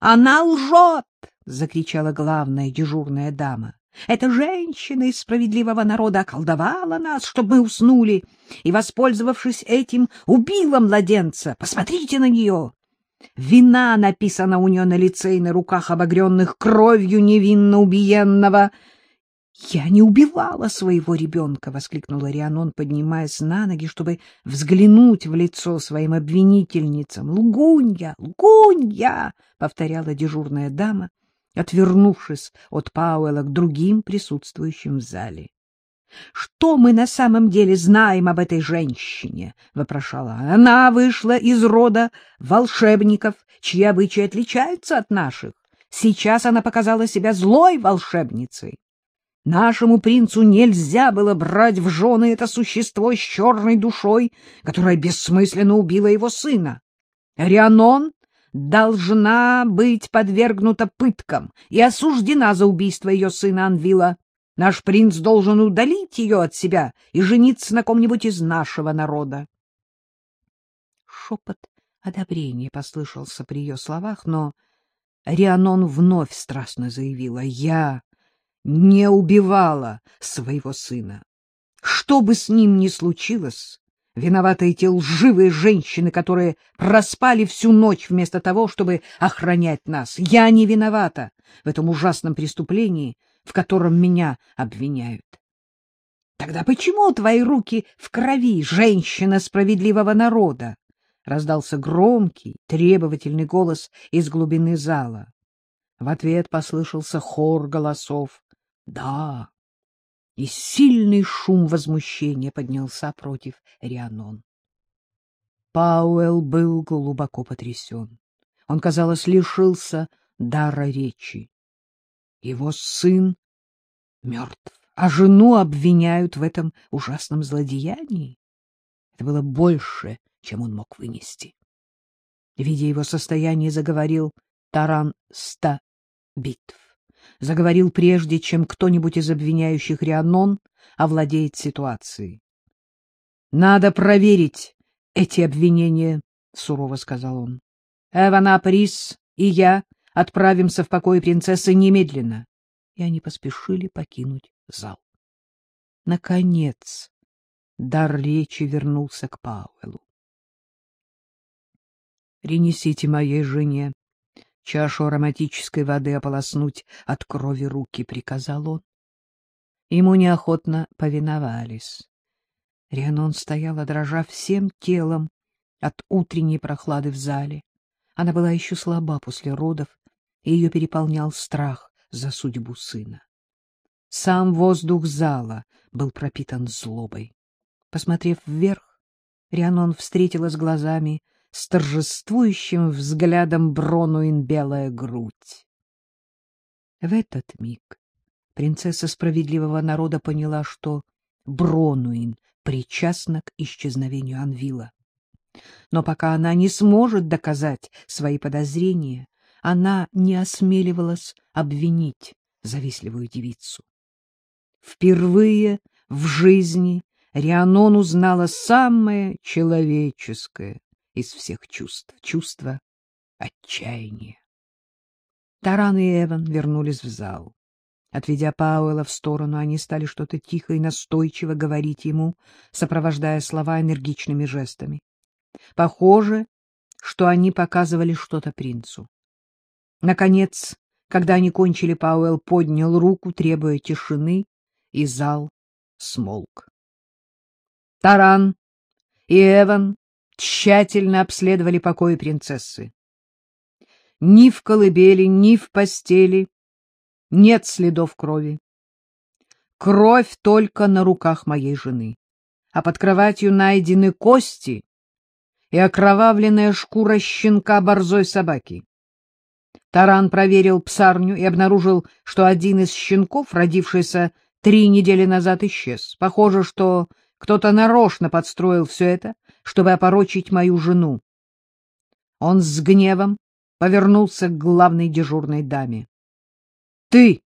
Она лжет! — закричала главная дежурная дама. Эта женщина из справедливого народа околдовала нас, чтобы мы уснули, и, воспользовавшись этим, убила младенца. Посмотрите на нее! Вина написана у нее на лице и на руках, обогренных кровью невинно убиенного. — Я не убивала своего ребенка! — воскликнула Рианон, поднимаясь на ноги, чтобы взглянуть в лицо своим обвинительницам. — Лгунья! Лгунья! — повторяла дежурная дама отвернувшись от Пауэлла к другим присутствующим в зале. — Что мы на самом деле знаем об этой женщине? — вопрошала она. — Она вышла из рода волшебников, чьи обычаи отличаются от наших. Сейчас она показала себя злой волшебницей. Нашему принцу нельзя было брать в жены это существо с черной душой, которое бессмысленно убило его сына. Рианон должна быть подвергнута пыткам и осуждена за убийство ее сына Анвила. Наш принц должен удалить ее от себя и жениться на ком-нибудь из нашего народа. Шепот одобрения послышался при ее словах, но Рианон вновь страстно заявила, «Я не убивала своего сына. Что бы с ним ни случилось, Виноваты эти лживые женщины, которые проспали всю ночь вместо того, чтобы охранять нас. Я не виновата в этом ужасном преступлении, в котором меня обвиняют. Тогда почему твои руки в крови, женщина справедливого народа? Раздался громкий, требовательный голос из глубины зала. В ответ послышался хор голосов. Да, и сильный шум возмущения поднялся против Рианон. Пауэлл был глубоко потрясен. Он, казалось, лишился дара речи. Его сын мертв, а жену обвиняют в этом ужасном злодеянии. Это было больше, чем он мог вынести. Видя его состояние, заговорил Таран ста битв заговорил прежде, чем кто-нибудь из обвиняющих Рианон овладеет ситуацией. — Надо проверить эти обвинения, — сурово сказал он. — Эвана Прис и я отправимся в покой принцессы немедленно. И они поспешили покинуть зал. Наконец дар речи вернулся к Пауэлу. — Принесите моей жене чашу ароматической воды ополоснуть от крови руки, — приказал он. Ему неохотно повиновались. Рианон стояла, дрожа всем телом от утренней прохлады в зале. Она была еще слаба после родов, и ее переполнял страх за судьбу сына. Сам воздух зала был пропитан злобой. Посмотрев вверх, Рианон встретилась глазами с торжествующим взглядом Бронуин белая грудь. В этот миг принцесса справедливого народа поняла, что Бронуин причастна к исчезновению Анвила. Но пока она не сможет доказать свои подозрения, она не осмеливалась обвинить завистливую девицу. Впервые в жизни Рианон узнала самое человеческое из всех чувств, чувство отчаяния. Таран и Эван вернулись в зал. Отведя Пауэлла в сторону, они стали что-то тихо и настойчиво говорить ему, сопровождая слова энергичными жестами. Похоже, что они показывали что-то принцу. Наконец, когда они кончили, Пауэлл поднял руку, требуя тишины, и зал смолк. Таран и Эван тщательно обследовали покои принцессы. Ни в колыбели, ни в постели нет следов крови. Кровь только на руках моей жены, а под кроватью найдены кости и окровавленная шкура щенка борзой собаки. Таран проверил псарню и обнаружил, что один из щенков, родившийся три недели назад, исчез. Похоже, что кто-то нарочно подстроил все это, чтобы опорочить мою жену. Он с гневом повернулся к главной дежурной даме. — Ты!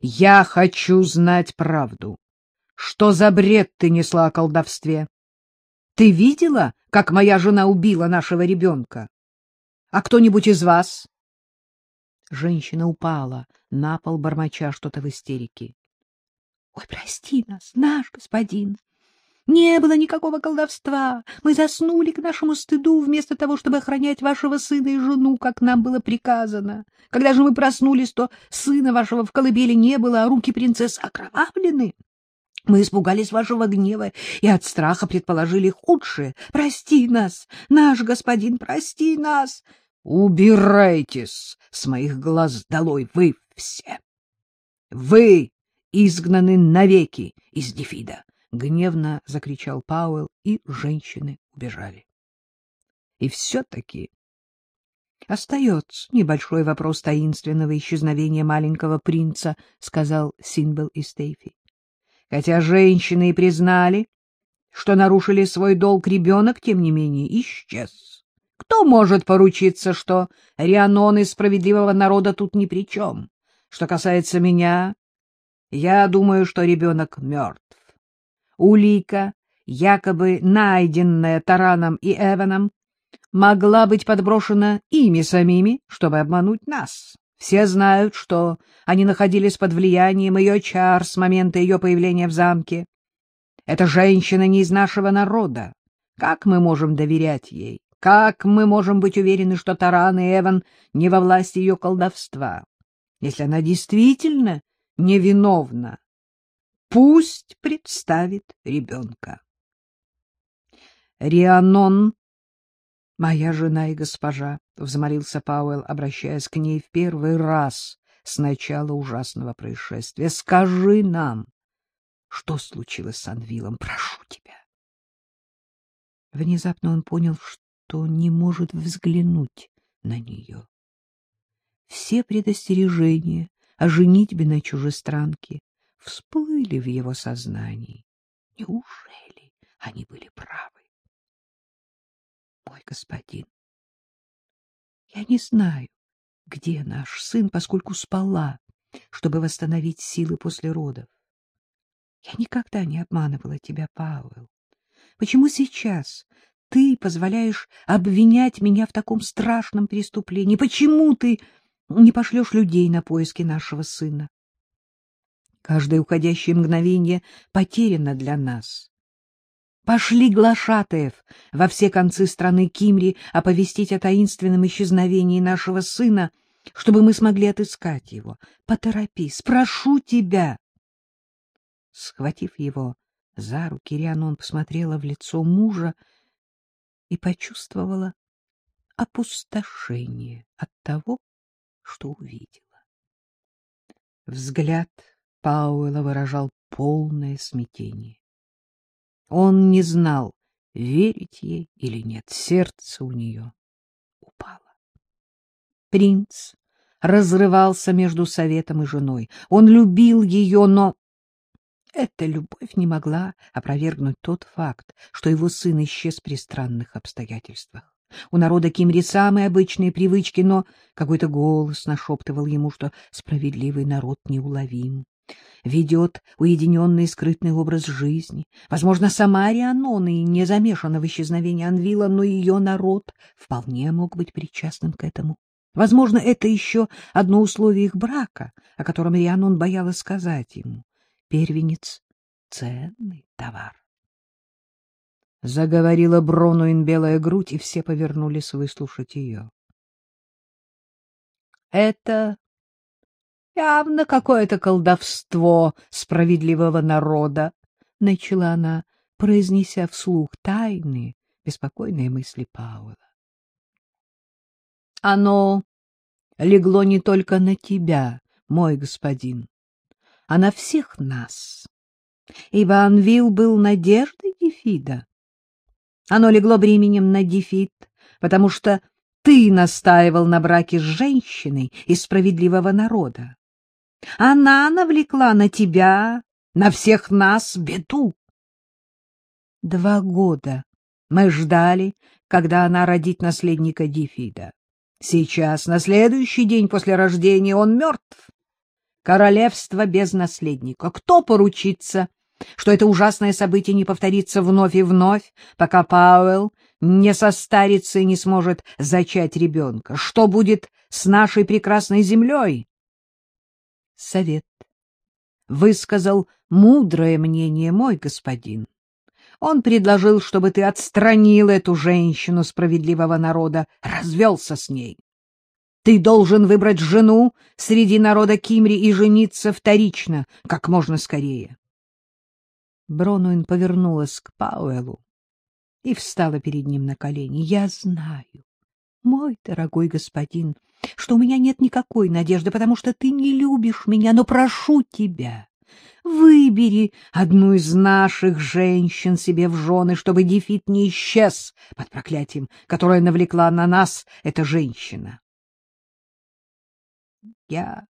Я хочу знать правду. Что за бред ты несла о колдовстве? Ты видела, как моя жена убила нашего ребенка? А кто-нибудь из вас Женщина упала на пол, бормоча что-то в истерике. — Ой, прости нас, наш господин! Не было никакого колдовства. Мы заснули к нашему стыду вместо того, чтобы охранять вашего сына и жену, как нам было приказано. Когда же мы проснулись, то сына вашего в колыбели не было, а руки принцесс окровавлены. Мы испугались вашего гнева и от страха предположили худшее. Прости нас, наш господин, прости нас. Убирайтесь с моих глаз долой, вы все. Вы изгнаны навеки из Дефида, — гневно закричал Пауэлл, и женщины убежали. И все-таки остается небольшой вопрос таинственного исчезновения маленького принца, — сказал Синбел и Стейфи. Хотя женщины и признали, что нарушили свой долг, ребенок, тем не менее, исчез. Кто может поручиться, что Рианоны справедливого народа тут ни при чем? Что касается меня, я думаю, что ребенок мертв. Улика, якобы найденная Тараном и Эваном, могла быть подброшена ими самими, чтобы обмануть нас. Все знают, что они находились под влиянием ее чар с момента ее появления в замке. Эта женщина не из нашего народа. Как мы можем доверять ей? Как мы можем быть уверены, что Таран и Эван не во власти ее колдовства? Если она действительно невиновна, пусть представит ребенка. Рианон — моя жена и госпожа, — взмолился Пауэлл, обращаясь к ней в первый раз с начала ужасного происшествия. — Скажи нам, что случилось с Анвилом, прошу тебя. Внезапно он понял, что не может взглянуть на нее. Все предостережения о женитьбе на чужестранке всплыли в его сознании. Неужели они были правы? Мой господин, я не знаю, где наш сын, поскольку спала, чтобы восстановить силы после родов. Я никогда не обманывала тебя, Пауэлл. Почему сейчас ты позволяешь обвинять меня в таком страшном преступлении? Почему ты не пошлешь людей на поиски нашего сына? Каждое уходящее мгновение потеряно для нас. Пошли глашатаев во все концы страны Кимри оповестить о таинственном исчезновении нашего сына, чтобы мы смогли отыскать его. Поторопись, прошу тебя. Схватив его за руки, Рианон посмотрела в лицо мужа и почувствовала опустошение от того, что увидела. Взгляд Пауэлла выражал полное смятение. Он не знал, верить ей или нет. Сердце у нее упало. Принц разрывался между советом и женой. Он любил ее, но эта любовь не могла опровергнуть тот факт, что его сын исчез при странных обстоятельствах. У народа Кимри самые обычные привычки, но какой-то голос нашептывал ему, что справедливый народ неуловим ведет уединенный скрытный образ жизни. Возможно, сама Рианона и не замешана в исчезновении Анвила, но ее народ вполне мог быть причастным к этому. Возможно, это еще одно условие их брака, о котором Рианон боялась сказать ему. Первенец — ценный товар. Заговорила Бронуин белая грудь, и все повернулись выслушать ее. — Это Явно какое-то колдовство справедливого народа, — начала она, произнеся вслух тайные, беспокойные мысли Пауэлла. Оно легло не только на тебя, мой господин, а на всех нас. Ибо Анвил был надеждой Дефида. Оно легло бременем на Дефид, потому что ты настаивал на браке с женщиной из справедливого народа. Она навлекла на тебя, на всех нас беду. Два года мы ждали, когда она родит наследника Дифида. Сейчас, на следующий день после рождения, он мертв. Королевство без наследника. Кто поручится, что это ужасное событие не повторится вновь и вновь, пока Пауэлл не состарится и не сможет зачать ребенка? Что будет с нашей прекрасной землей? Совет высказал мудрое мнение мой господин. Он предложил, чтобы ты отстранил эту женщину справедливого народа, развелся с ней. Ты должен выбрать жену среди народа Кимри и жениться вторично, как можно скорее. Бронуин повернулась к Пауэлу и встала перед ним на колени. — Я знаю, мой дорогой господин, что у меня нет никакой надежды, потому что ты не любишь меня, но прошу тебя, выбери одну из наших женщин себе в жены, чтобы Дефит не исчез под проклятием, которое навлекла на нас эта женщина. Я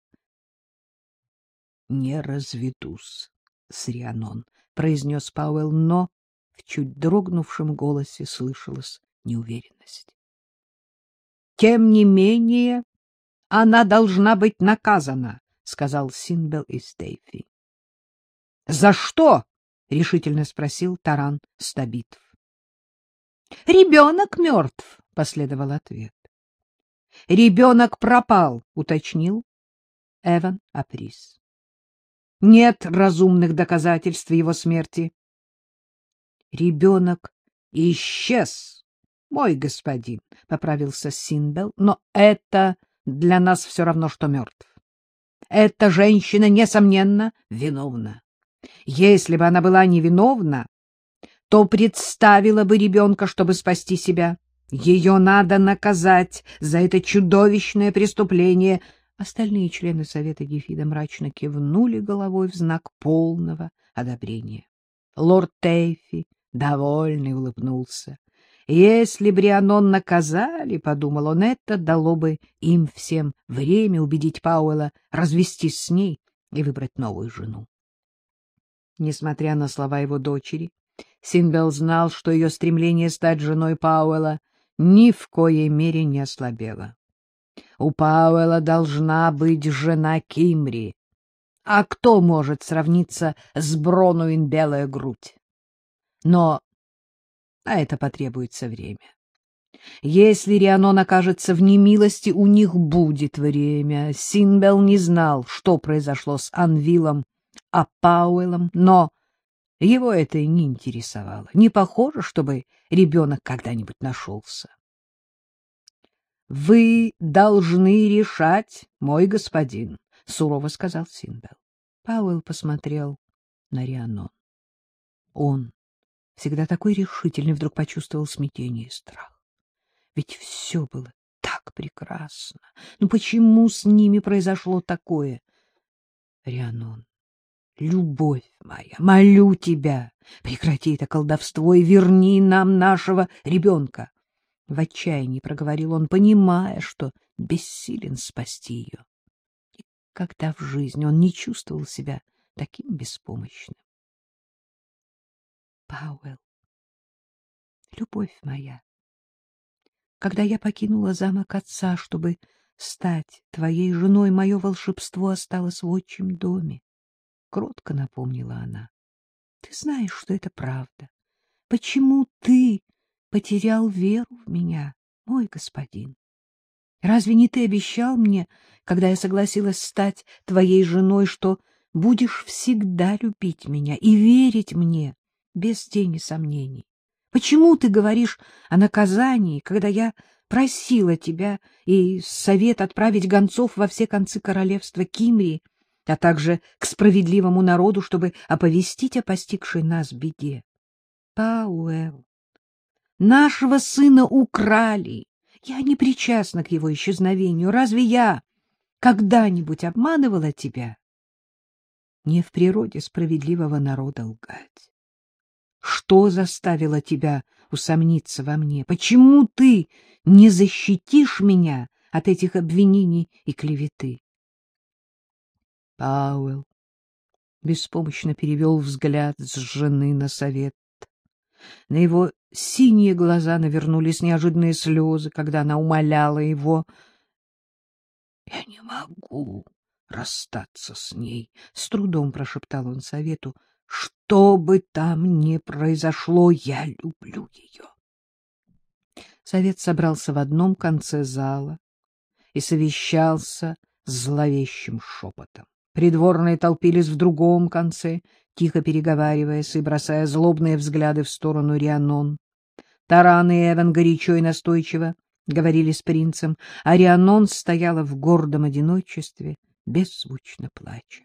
не разведусь с Рианон, — произнес Пауэлл, но в чуть дрогнувшем голосе слышалась неуверенность. — Тем не менее, она должна быть наказана, — сказал Синбел из Стейфи. — За что? — решительно спросил Таран Стабитов. — Ребенок мертв, — последовал ответ. — Ребенок пропал, — уточнил Эван Априс нет разумных доказательств его смерти. Ребенок исчез, мой господин, — поправился Синбел, — но это для нас все равно, что мертв. Эта женщина, несомненно, виновна. Если бы она была невиновна, то представила бы ребенка, чтобы спасти себя. Ее надо наказать за это чудовищное преступление — Остальные члены Совета Гефида мрачно кивнули головой в знак полного одобрения. Лорд Тейфи, довольный, улыбнулся. Если Брианон наказали, — подумал он, — это дало бы им всем время убедить Пауэлла развестись с ней и выбрать новую жену. Несмотря на слова его дочери, Синбел знал, что ее стремление стать женой Пауэлла ни в коей мере не ослабело. У Пауэлла должна быть жена Кимри. А кто может сравниться с Бронуин белая грудь? Но на это потребуется время. Если Рианон окажется в немилости, у них будет время. Синбел не знал, что произошло с Анвилом, а Пауэллом, но его это и не интересовало. Не похоже, чтобы ребенок когда-нибудь нашелся. — Вы должны решать, мой господин, — сурово сказал Синбел. Пауэлл посмотрел на Рианон. Он, всегда такой решительный, вдруг почувствовал смятение и страх. Ведь все было так прекрасно. Ну почему с ними произошло такое? Рианон, любовь моя, молю тебя, прекрати это колдовство и верни нам нашего ребенка. В отчаянии проговорил он, понимая, что бессилен спасти ее. Никогда в жизни он не чувствовал себя таким беспомощным. Пауэлл, любовь моя, когда я покинула замок отца, чтобы стать твоей женой, мое волшебство осталось в отчим доме. Кротко напомнила она. Ты знаешь, что это правда. Почему ты потерял веру в меня, мой господин. Разве не ты обещал мне, когда я согласилась стать твоей женой, что будешь всегда любить меня и верить мне без тени сомнений? Почему ты говоришь о наказании, когда я просила тебя и совет отправить гонцов во все концы королевства Кимри, а также к справедливому народу, чтобы оповестить о постигшей нас беде? Пауэлл, Нашего сына украли. Я не причастна к его исчезновению. Разве я когда-нибудь обманывала тебя? Не в природе справедливого народа лгать. Что заставило тебя усомниться во мне? Почему ты не защитишь меня от этих обвинений и клеветы? Пауэлл беспомощно перевел взгляд с жены на совет. На его синие глаза навернулись неожиданные слезы, когда она умоляла его. — Я не могу расстаться с ней, — с трудом прошептал он совету. — Что бы там ни произошло, я люблю ее. Совет собрался в одном конце зала и совещался с зловещим шепотом. Придворные толпились в другом конце, тихо переговариваясь и бросая злобные взгляды в сторону Рианон. Таран и Эван горячо и настойчиво говорили с принцем, а Рианон стояла в гордом одиночестве, беззвучно плача.